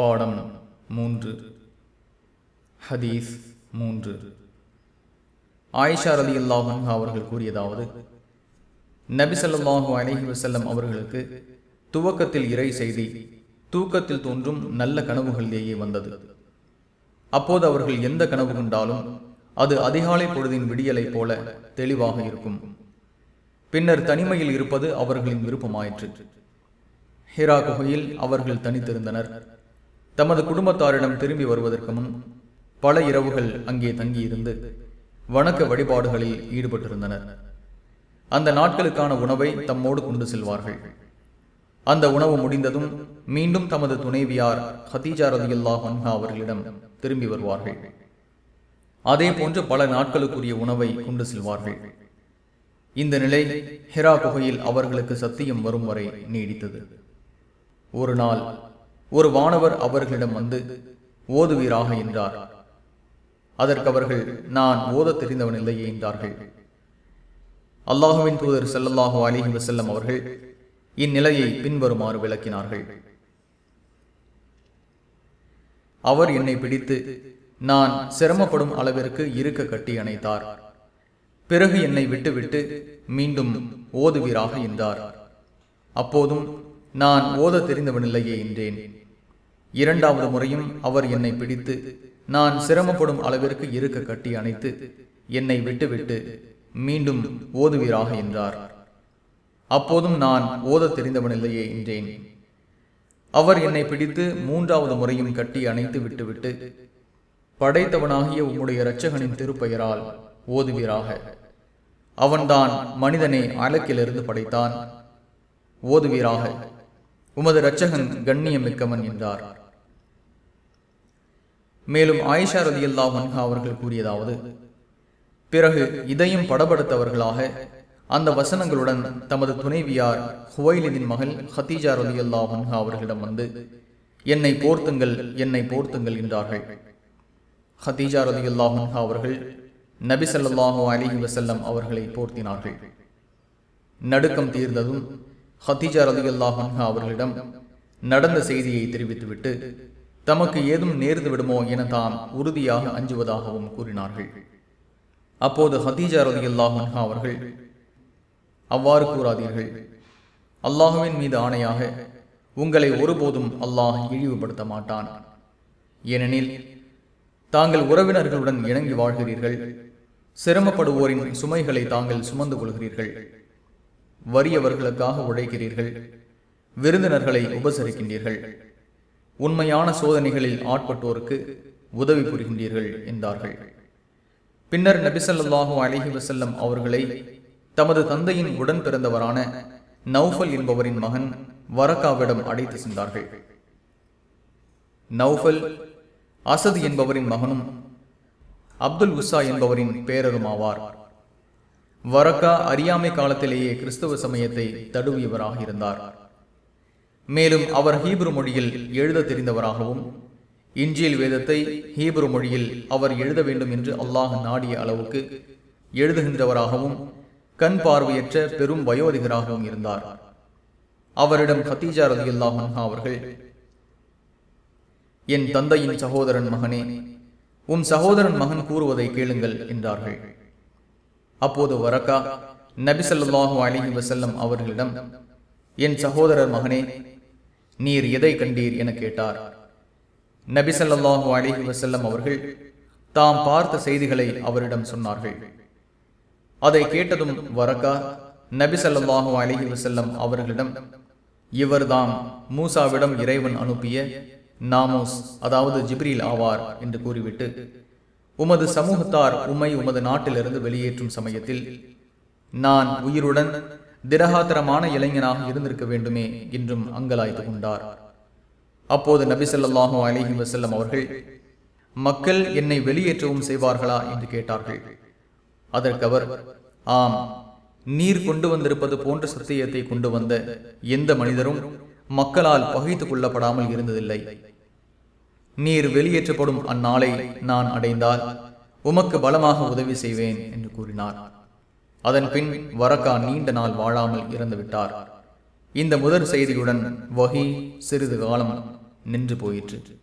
பாடம் மூன்று. ஹதீஸ் மூன்று. ஆயிஷா ரதி அல்லாஹன் அவர்கள் கூறியதாவது நபி அலஹி வசல்லம் அவர்களுக்கு துவக்கத்தில் இறை செய்தி தூக்கத்தில் தோன்றும் நல்ல கனவுகளிலேயே வந்தது. அப்போது அவர்கள் எந்த கனவு கொண்டாலும் அது அதிகாலை பொழுதின் விடியலைப் போல தெளிவாக இருக்கும். பின்னர் தனிமையில் இருப்பது அவர்களின் விருப்பமாயிற்று. ஹிரா குகையில் அவர்கள் தனித்திருந்தனர். தமது குடும்பத்தாரிடம் திரும்பி வருவதற்கு முன் பல இரவுகள் அங்கே தங்கியிருந்து வணக்க வழிபாடுகளில் ஈடுபட்டிருந்தனர். அந்த நாட்களுக்கான உணவை தம்மோடு கொண்டு செல்வார்கள். அந்த உணவு முடிந்ததும் மீண்டும் தமது துணைவியார் ஹதீஜா ரதியுல்லா ஹன்ஹா அவர்களிடம் திரும்பி வருவார்கள். அதே போன்று பல நாட்களுக்குரிய உணவை கொண்டு செல்வார்கள். இந்த நிலை ஹெரா குகையில் அவர்களுக்கு சத்தியம் வரும் வரை நீடித்தது. ஒரு நாள் ஒரு வானவர் அவர்களிடம் வந்து ஓதுவீராக என்றார். அதற்கு அவர்கள் நான் ஓத தெரிந்தவன் இல்லையே என்றார்கள். அல்லாஹுவின் தூதர் செல்லல்லாஹு அலிஹி வசல்லம் அவர்கள் இந்நிலையை பின்வருமாறு விளக்கினார்கள். அவர் என்னை பிடித்து நான் சிரமப்படும் அளவிற்கு இருக்க கட்டி அணைத்தார். பிறகு என்னை விட்டுவிட்டு மீண்டும் ஓதுவீராக என்றார். அப்போதும் நான் ஓத தெரிந்தவனில்லையே என்றேன். இரண்டாவது முறையும் அவர் என்னை பிடித்து நான் சிரமப்படும் அளவிற்கு இருக்க கட்டி அணைத்து என்னை விட்டுவிட்டு மீண்டும் ஓதுவீராக என்றார். அப்போதும் நான் ஓத தெரிந்தவனில்லையே என்றேன். அவர் என்னை பிடித்து மூன்றாவது முறையும் கட்டி அணைத்து விட்டுவிட்டு படைத்தவனாகிய உம்முடைய இரட்சகனின் திருப்பெயரால் ஓதுவீராக. அவன்தான் மனிதனை அலக்கிலிருந்து படைத்தான். ஓதுவீராக. உமது இரட்சகன் கண்ணியம் மிக்கவன் என்றார். மேலும் ஆயிஷா ரதி மன்ஹா அவர்கள் கூறியதாவது பிறகு இதையும் படபடுத்தவர்களாக அந்த வசனங்களுடன் தமது துணைவியார் ஹுவைலிதின் மகள் ஹத்தீஜா லா மன்ஹா அவர்களிடம் வந்து என்னை போர்த்துங்கள் என்னை போர்த்துங்கள் என்றார்கள். ஹத்தீஜா ரதி அல்லா மன்ஹா அவர்கள் நபி ஸல்லல்லாஹு அலிஹி வசல்லம் அவர்களை போர்த்தினார்கள். நடுக்கம் தீர்ந்ததும் ஹத்தீஜா ரதி அல்லாஹன்ஹா அவர்களிடம் நடந்த செய்தியை தெரிவித்துவிட்டு தமக்கு ஏதும் நேர்ந்து விடுமோ என தாம் உறுதியாக அஞ்சுவதாகவும் கூறினார்கள். அப்போது ஹதீஜா ரதி அல்லாஹன்ஹா அவர்கள் அவ்வாறு கூறாதீர்கள். அல்லாஹுவின் மீது ஆணையாக உங்களை ஒருபோதும் அல்லாஹ் இழிவுபடுத்த மாட்டான். ஏனெனில் தாங்கள் உறவினர்களுடன் இணங்கி வாழ்கிறீர்கள். சிரமப்படுவோரின் சுமைகளை தாங்கள் சுமந்து கொள்கிறீர்கள். வறியவர்களுக்காக உழைக்கிறீர்கள். விருந்தினர்களை உபசரிக்கின்றீர்கள். உண்மையான சோதனைகளில் ஆட்பட்டோருக்கு உதவி புரிகின்றீர்கள் என்றார்கள். பின்னர் நபிசல்லாஹு அலஹி வசல்லம் அவர்களை தமது தந்தையின் உடன் பிறந்தவரான நௌஃபல் என்பவரின் மகன் வரக்காவிடம் அழைத்து சென்றார்கள். நௌஃபல் அசது என்பவரின் மகனும் அப்துல் உசா என்பவரின் பேரரும் ஆவார் வரக்கா அறியாமை காலத்திலேயே கிறிஸ்தவ சமயத்தை தடுவியவராக இருந்தார் மேலும் அவர் ஹீப்ரு மொழியில் எழுத தெரிந்தவராகவும் இஞ்சியல் வேதத்தை ஹீப்ரு மொழியில் அவர் எழுத வேண்டும் என்று அல்லாஹ் நாடிய அளவுக்கு எழுதுகின்றவராகவும் கண் பார்வையற்ற பெரும் வயோதிகராகவும் இருந்தார். அவரிடம் ஹத்தீஜா ரதி அல்லாஹா அவர்கள் என் தந்தையின் சகோதரன் மகனே உன் சகோதரன் மகன் கூறுவதை கேளுங்கள் என்றார்கள். அப்போது வரக்கா நபிசல்லாஹு அலிஹி வசல்லம் அவர்களிடம் என் சகோதரர் மகனே நீர் எதை கண்டீர்? என கேட்டார். நபிசல்லாஹு அலிஹி வசல்லம் அவர்கள் தாம் பார்த்த செய்திகளை அவரிடம் சொன்னார்கள். அதை கேட்டதும் வரக்கா நபிசல்லாஹு அலிஹி வசல்லம் அவர்களிடம் இவர்தாம் மூசாவிடம் இறைவன் அனுப்பிய நாமோஸ் அதாவது ஜிப்ரீல் ஆவார் என்று கூறிவிட்டு உமது சமூகத்தார் உம்மை உமது நாட்டிலிருந்து வெளியேற்றும் சமயத்தில் நான் உயிருடன் திரகாத்திரமான இளைஞனாக இருந்திருக்க வேண்டுமே என்றும் அங்கலாய்த்து கொண்டார். அப்போது நபிசல்லாஹு அலிஹி வசல்லம் அவர்கள் மக்கள் என்னை வெளியேற்றவும் செய்வார்களா? என்று கேட்டார்கள். அதற்கு அவர் ஆம் நீர் கொண்டு வந்திருப்பது போன்ற சத்தியத்தை கொண்டு வந்த எந்த மனிதரும் மக்களால் பகைத்துக் கொள்ளப்படாமல் இருந்ததில்லை. நீர் வெளியேற்றப்படும் அந்நாளை நான் அடைந்தால் உமக்கு பலமாக உதவி செய்வேன் என்று கூறினார். அதன் பின் வரக்கா நீண்ட நாள் வாழாமல் இறந்துவிட்டார். இந்த முதற் செய்தியுடன் வகி சிறிது காலம் நின்று போயிற்று.